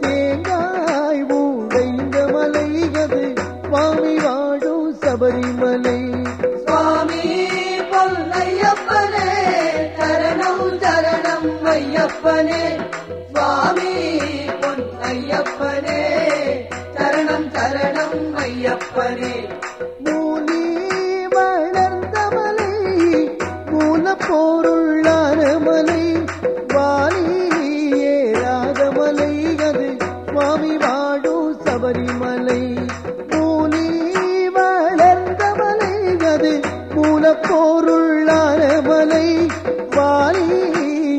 தேங்காய் உடைந்த மலை அது சுவாமி வாழும் சபரிமலை. சுவாமி பொன்னையப்பனே தரணம் தரணம் ஐயப்பனே. சுவாமி பொன்னையப்பனே தரணம் தரணம் ஐயப்பனே. சாமி வாடும் சபரிமலை. மூலி வளர்ந்த மலை அது மூலப்போருள்ளான மலை வாலி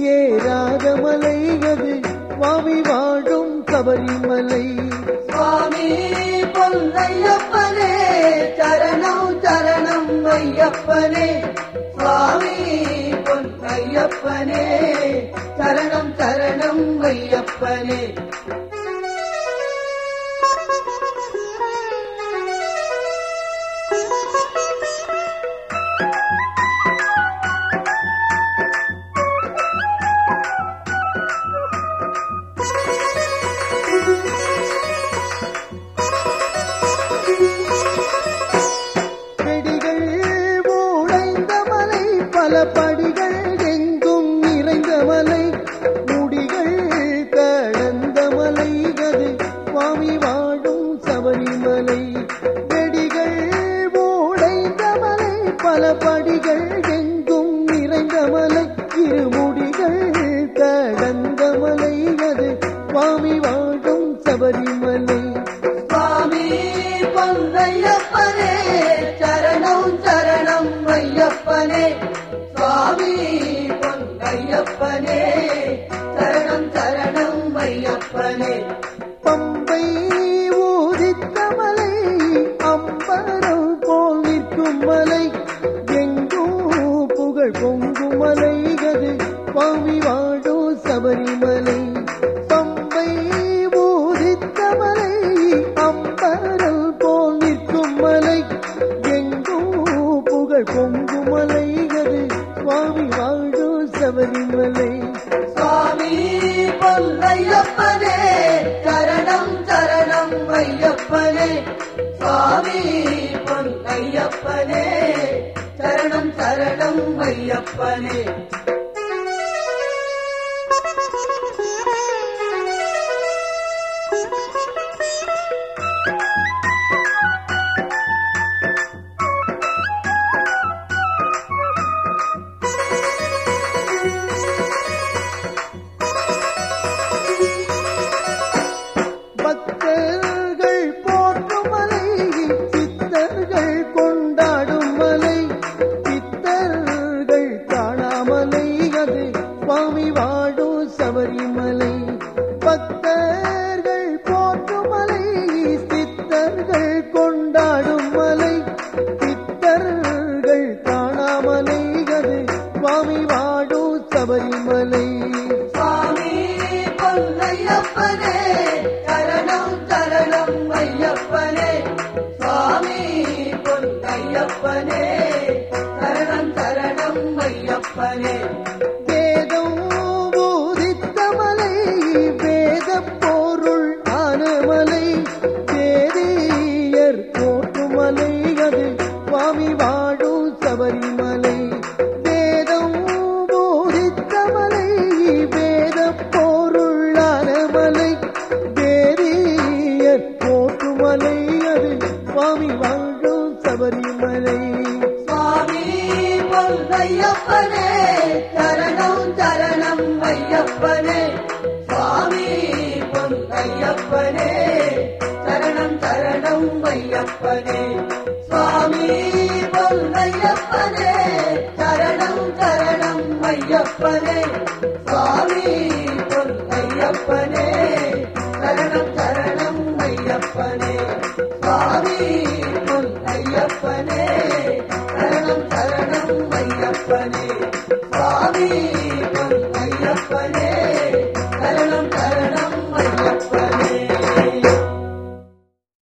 ஏறாத மலை அது சுவாமி வாடும் சபரிமலை. சுவாமி பொன்னையப்பனே சரணம் சரணம் ஐயப்பனே. சுவாமி பொன்னையப்பனே சரணம் சரணம் பல படிகள் எங்கும் நிறைந்த மலை முடிகள் கடந்த மலை அது சுவாமி வாழும் சபரிமலை. வெடிகள் உடைந்த மலை பல படிகள் எங்கும் நிறைந்த மலை இருமுடிகள் கடந்த மலை அது சுவாமி வாழும் சபரிமலை. ஐயப்பனே சுவாமி பொன்னையப்பனே. சுவாமி பொன்னையப்பனே சரணம் சரணம் ஐயப்பனே Thank you. சித்தர்கள் கொண்டாடும் மலை சித்தர்கள் காணாமலை அது சுவாமி வாடும் சபரிமலை. பக்தர்கள் போற்றும் மலை சித்தர்கள் கொண்டாடும் மலை சித்தர்கள் காணாமலை அது சுவாமி வாடும் சபரிமலை. ஐயப்பனே சரணம் சரணம் ஐயப்பனே. பொன்னையப்பனே சரணம் சரணம் ஐயப்பனே. சுவாமி பொன்னையப்பனே சரணம் சரணம் ஐயப்பனே. சுவாமி பொன்னையப்பனே சரணம் சரணம் ஐயப்பனே. சரணம் ஐயப்பனே சுவாமி பொன்னையப்பனே